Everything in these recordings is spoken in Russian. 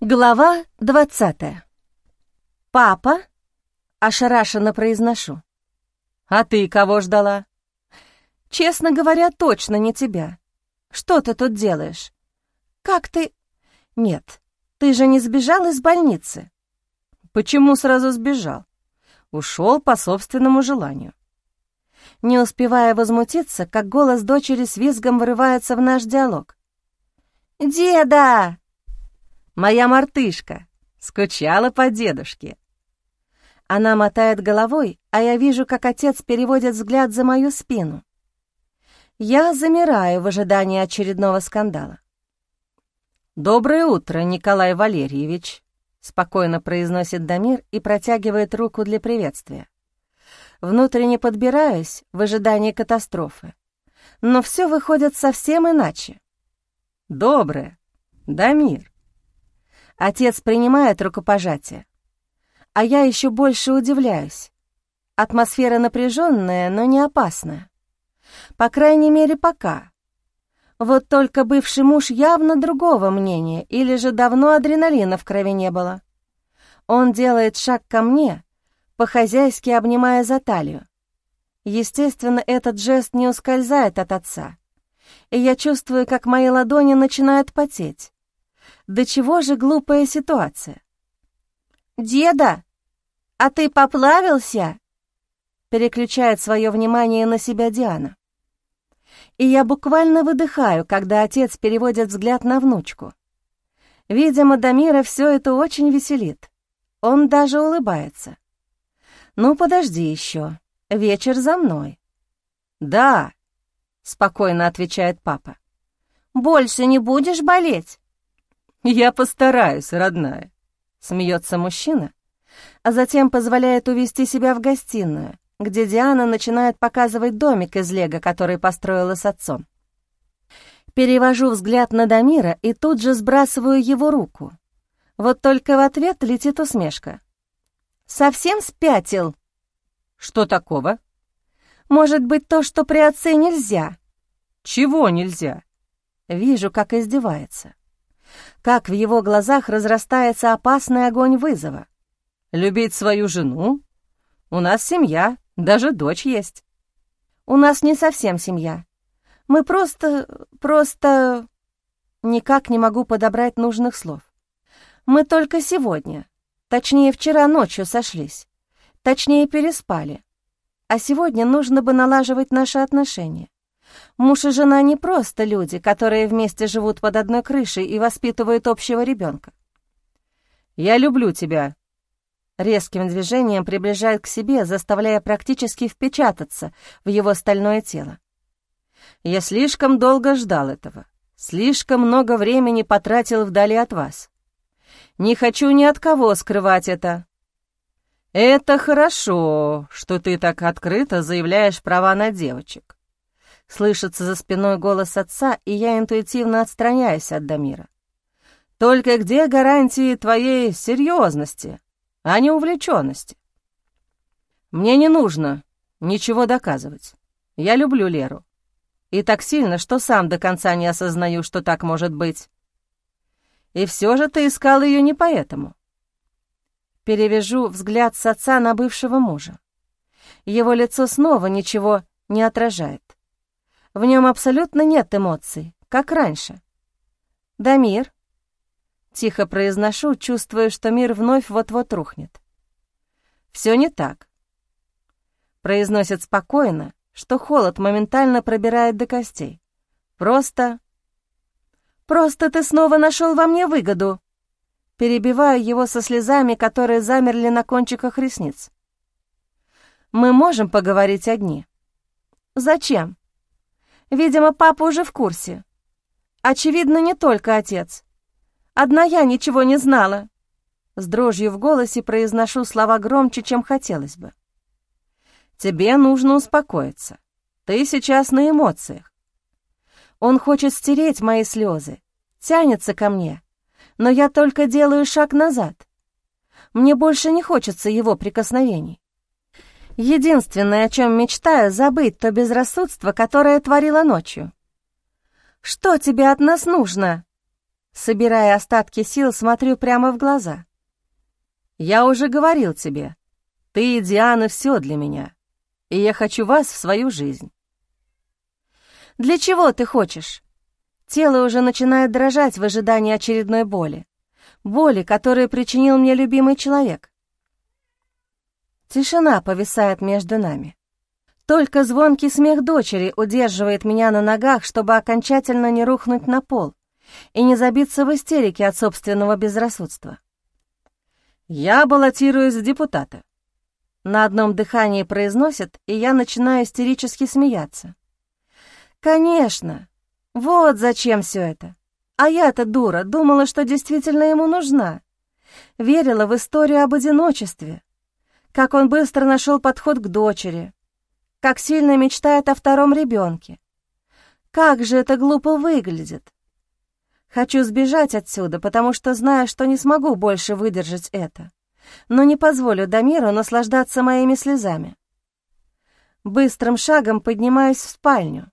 Глава двадцатая. «Папа?» — ошарашенно произношу. «А ты кого ждала?» «Честно говоря, точно не тебя. Что ты тут делаешь? Как ты...» «Нет, ты же не сбежал из больницы». «Почему сразу сбежал?» «Ушел по собственному желанию». Не успевая возмутиться, как голос дочери с визгом вырывается в наш диалог. «Деда!» Моя мартышка скучала по дедушке. Она мотает головой, а я вижу, как отец переводит взгляд за мою спину. Я замираю в ожидании очередного скандала. «Доброе утро, Николай Валерьевич», — спокойно произносит Дамир и протягивает руку для приветствия. Внутренне подбираюсь в ожидании катастрофы. Но все выходит совсем иначе. «Доброе, Дамир», Отец принимает рукопожатие. А я еще больше удивляюсь. Атмосфера напряженная, но не опасная. По крайней мере, пока. Вот только бывший муж явно другого мнения, или же давно адреналина в крови не было. Он делает шаг ко мне, по-хозяйски обнимая за талию. Естественно, этот жест не ускользает от отца, и я чувствую, как мои ладони начинают потеть. До чего же глупая ситуация? «Деда, а ты поплавился?» Переключает свое внимание на себя Диана. И я буквально выдыхаю, когда отец переводит взгляд на внучку. Видимо, Дамира все это очень веселит. Он даже улыбается. «Ну, подожди еще. Вечер за мной». «Да», — спокойно отвечает папа. «Больше не будешь болеть?» «Я постараюсь, родная», — смеется мужчина, а затем позволяет увести себя в гостиную, где Диана начинает показывать домик из лего, который построила с отцом. Перевожу взгляд на Дамира и тут же сбрасываю его руку. Вот только в ответ летит усмешка. «Совсем спятил?» «Что такого?» «Может быть, то, что при отце нельзя?» «Чего нельзя?» Вижу, как издевается как в его глазах разрастается опасный огонь вызова. «Любить свою жену? У нас семья, даже дочь есть». «У нас не совсем семья. Мы просто... просто...» Никак не могу подобрать нужных слов. «Мы только сегодня, точнее, вчера ночью сошлись, точнее, переспали. А сегодня нужно бы налаживать наши отношения. Муж и жена не просто люди, которые вместе живут под одной крышей и воспитывают общего ребенка. «Я люблю тебя», резким движением приближает к себе, заставляя практически впечататься в его стальное тело. «Я слишком долго ждал этого, слишком много времени потратил вдали от вас. Не хочу ни от кого скрывать это». «Это хорошо, что ты так открыто заявляешь права на девочек. Слышится за спиной голос отца, и я интуитивно отстраняюсь от Дамира. «Только где гарантии твоей серьезности, а не увлеченности? Мне не нужно ничего доказывать. Я люблю Леру. И так сильно, что сам до конца не осознаю, что так может быть. И все же ты искал ее не поэтому». Перевяжу взгляд с отца на бывшего мужа. Его лицо снова ничего не отражает. В нем абсолютно нет эмоций, как раньше. «Дамир», — тихо произношу, чувствуя, что мир вновь вот-вот рухнет. «Все не так», — произносит спокойно, что холод моментально пробирает до костей. «Просто...» «Просто ты снова нашел во мне выгоду», перебиваю его со слезами, которые замерли на кончиках ресниц. «Мы можем поговорить одни». «Зачем?» Видимо, папа уже в курсе. Очевидно, не только отец. Одна я ничего не знала. С дрожью в голосе произношу слова громче, чем хотелось бы. Тебе нужно успокоиться. Ты сейчас на эмоциях. Он хочет стереть мои слезы, тянется ко мне, но я только делаю шаг назад. Мне больше не хочется его прикосновений. Единственное, о чем мечтаю, забыть то безрассудство, которое творила ночью. «Что тебе от нас нужно?» Собирая остатки сил, смотрю прямо в глаза. «Я уже говорил тебе, ты и Диана все для меня, и я хочу вас в свою жизнь». «Для чего ты хочешь?» Тело уже начинает дрожать в ожидании очередной боли. Боли, которую причинил мне любимый человек. Тишина повисает между нами. Только звонкий смех дочери удерживает меня на ногах, чтобы окончательно не рухнуть на пол и не забиться в истерике от собственного безрассудства. «Я баллотируюсь в депутаты», — на одном дыхании произносит, и я начинаю истерически смеяться. «Конечно! Вот зачем все это! А я-то дура, думала, что действительно ему нужна. Верила в историю об одиночестве, как он быстро нашел подход к дочери, как сильно мечтает о втором ребенке. Как же это глупо выглядит! Хочу сбежать отсюда, потому что знаю, что не смогу больше выдержать это, но не позволю Дамиру наслаждаться моими слезами. Быстрым шагом поднимаюсь в спальню.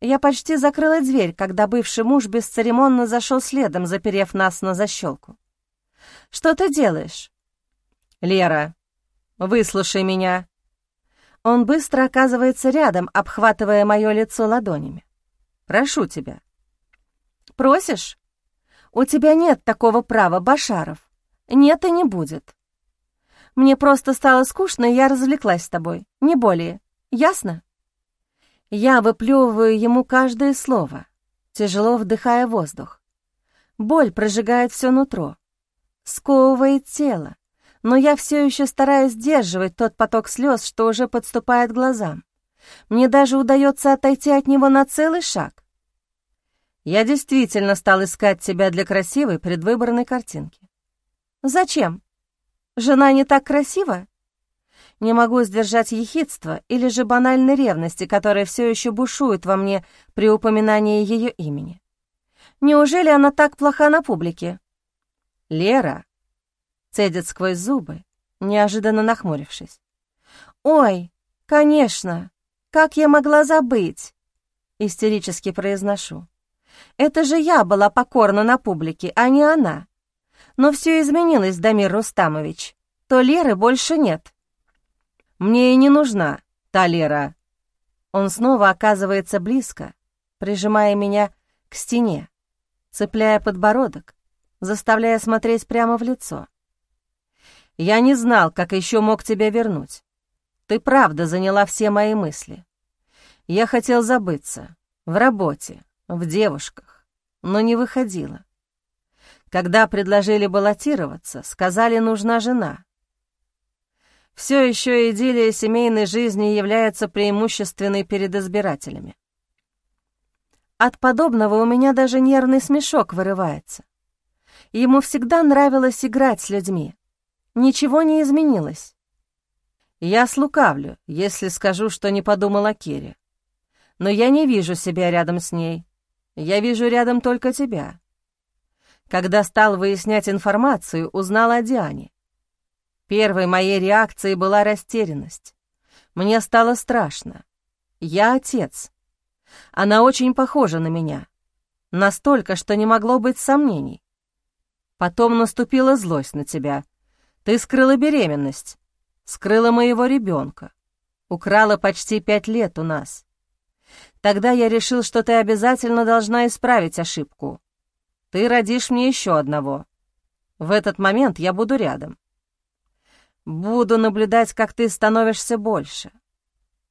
Я почти закрыла дверь, когда бывший муж бесцеремонно зашел следом, заперев нас на защелку. «Что ты делаешь?» «Лера, выслушай меня». Он быстро оказывается рядом, обхватывая мое лицо ладонями. «Прошу тебя, Просишь? У тебя нет такого права, Башаров. Нет и не будет. Мне просто стало скучно, и я развлеклась с тобой. Не более. Ясно? Я выплевываю ему каждое слово, тяжело вдыхая воздух. Боль прожигает все нутро, сковывает тело, но я все еще стараюсь сдерживать тот поток слез, что уже подступает к глазам. Мне даже удается отойти от него на целый шаг. Я действительно стал искать тебя для красивой предвыборной картинки. Зачем? Жена не так красива? Не могу сдержать ехидство или же банальной ревности, которая все еще бушует во мне при упоминании ее имени. Неужели она так плоха на публике? Лера цедит сквозь зубы, неожиданно нахмурившись. «Ой, конечно, как я могла забыть?» Истерически произношу. Это же я была покорна на публике, а не она. Но все изменилось, Дамир Рустамович. То Леры больше нет. Мне и не нужна та Лера. Он снова оказывается близко, прижимая меня к стене, цепляя подбородок, заставляя смотреть прямо в лицо. Я не знал, как еще мог тебя вернуть. Ты правда заняла все мои мысли. Я хотел забыться. В работе, в девушках, но не выходила. Когда предложили баллотироваться, сказали, нужна жена. Все еще идиллия семейной жизни является преимущественной перед избирателями. От подобного у меня даже нервный смешок вырывается. Ему всегда нравилось играть с людьми. Ничего не изменилось. Я слукавлю, если скажу, что не подумал о Кире. Но я не вижу себя рядом с ней. Я вижу рядом только тебя. Когда стал выяснять информацию, узнал о Диане. Первой моей реакцией была растерянность. Мне стало страшно. Я отец. Она очень похожа на меня. Настолько, что не могло быть сомнений. Потом наступила злость на тебя. Ты скрыла беременность, скрыла моего ребенка, украла почти пять лет у нас. Тогда я решил, что ты обязательно должна исправить ошибку. Ты родишь мне еще одного. В этот момент я буду рядом. Буду наблюдать, как ты становишься больше.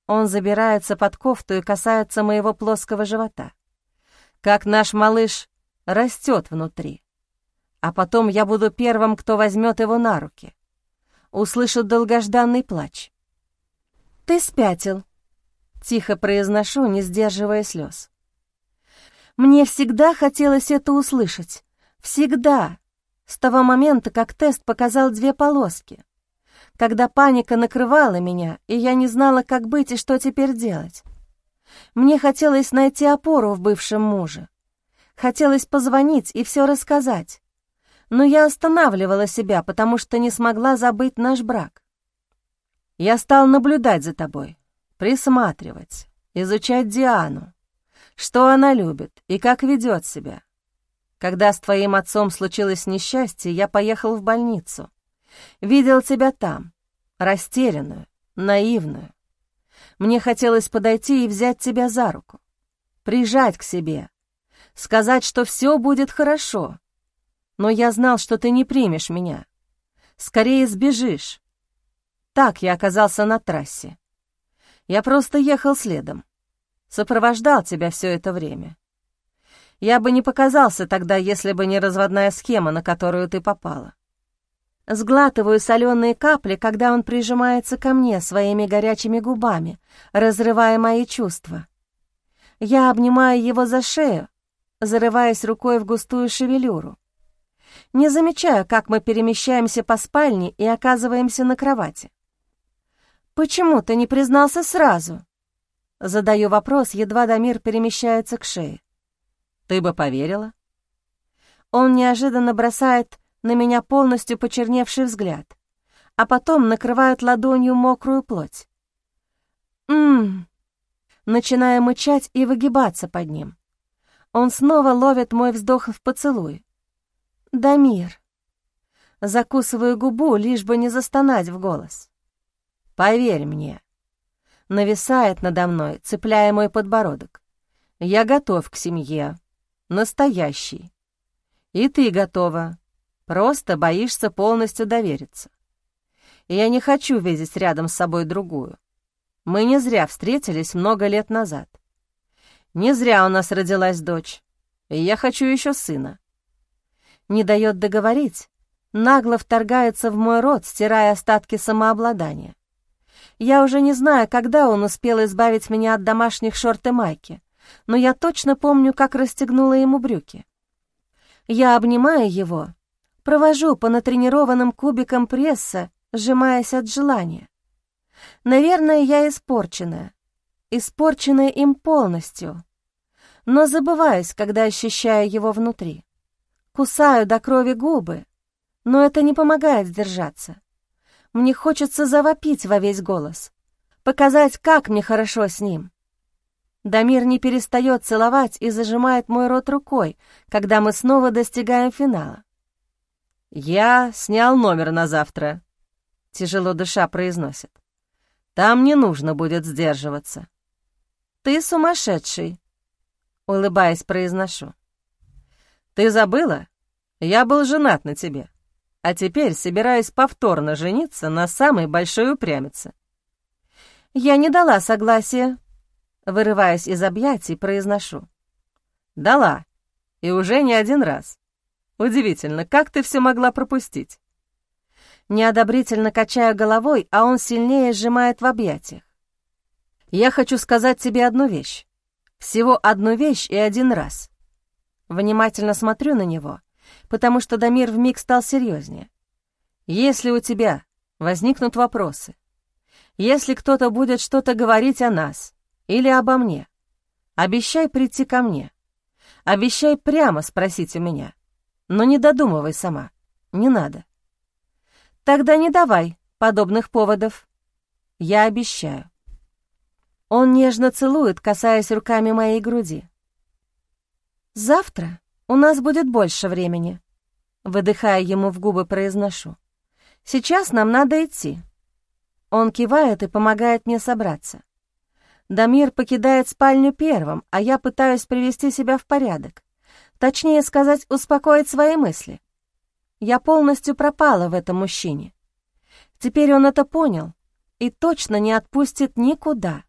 Он забирается под кофту и касается моего плоского живота. Как наш малыш растет внутри. А потом я буду первым, кто возьмет его на руки. Услышит долгожданный плач. «Ты спятил», Тихо произношу, не сдерживая слез. Мне всегда хотелось это услышать. Всегда. С того момента, как тест показал две полоски. Когда паника накрывала меня, и я не знала, как быть и что теперь делать. Мне хотелось найти опору в бывшем муже. Хотелось позвонить и все рассказать. Но я останавливала себя, потому что не смогла забыть наш брак. Я стал наблюдать за тобой, присматривать, изучать Диану, что она любит и как ведет себя. Когда с твоим отцом случилось несчастье, я поехал в больницу. Видел тебя там, растерянную, наивную. Мне хотелось подойти и взять тебя за руку, прижать к себе, сказать, что все будет хорошо. Но я знал, что ты не примешь меня. Скорее сбежишь. Так я оказался на трассе. Я просто ехал следом, сопровождал тебя все это время. Я бы не показался тогда, если бы не разводная схема, на которую ты попала. Сглатываю соленые капли, когда он прижимается ко мне своими горячими губами, разрывая мои чувства. Я обнимаю его за шею, зарываясь рукой в густую шевелюру. Не замечаю, как мы перемещаемся по спальне и оказываемся на кровати. «Почему ты не признался сразу?» Задаю вопрос, едва Дамир перемещается к шее. «Ты бы поверила?» Он неожиданно бросает на меня полностью почерневший взгляд, а потом накрывает ладонью мокрую плоть. «Ммм...» Начиная мычать и выгибаться под ним. Он снова ловит мой вздох в поцелуй. «Дамир...» Закусываю губу, лишь бы не застонать в голос. «Поверь мне...» Нависает надо мной, цепляя мой подбородок. «Я готов к семье. Настоящий. И ты готова. Просто боишься полностью довериться. И я не хочу видеть рядом с собой другую. Мы не зря встретились много лет назад. Не зря у нас родилась дочь, я хочу еще сына. Не дает договорить, нагло вторгается в мой рот, стирая остатки самообладания. Я уже не знаю, когда он успел избавить меня от домашних шорт и майки, но я точно помню, как расстегнула ему брюки. Я обнимаю его, Провожу по натренированным кубикам пресса, сжимаясь от желания. Наверное, я испорченная. Испорченная им полностью. Но забываюсь, когда ощущаю его внутри. Кусаю до крови губы, но это не помогает сдержаться. Мне хочется завопить во весь голос, показать, как мне хорошо с ним. Дамир не перестает целовать и зажимает мой рот рукой, когда мы снова достигаем финала. «Я снял номер на завтра», — тяжело дыша произносит. «Там не нужно будет сдерживаться». «Ты сумасшедший», — улыбаясь, произношу. «Ты забыла? Я был женат на тебе, а теперь собираюсь повторно жениться на самой большой упрямице». «Я не дала согласия», — вырываясь из объятий, произношу. «Дала, и уже не один раз. Удивительно, как ты все могла пропустить?» Неодобрительно качаю головой, а он сильнее сжимает в объятиях. «Я хочу сказать тебе одну вещь. Всего одну вещь и один раз». Внимательно смотрю на него, потому что Дамир вмиг стал серьезнее. «Если у тебя возникнут вопросы, если кто-то будет что-то говорить о нас или обо мне, обещай прийти ко мне. Обещай прямо спросить у меня. Но не додумывай сама. Не надо. Тогда не давай подобных поводов. Я обещаю. Он нежно целует, касаясь руками моей груди. «Завтра у нас будет больше времени», — выдыхая ему в губы, произношу. «Сейчас нам надо идти». Он кивает и помогает мне собраться. Дамир покидает спальню первым, а я пытаюсь привести себя в порядок. Точнее сказать, успокоить свои мысли. Я полностью пропала в этом мужчине. Теперь он это понял и точно не отпустит никуда.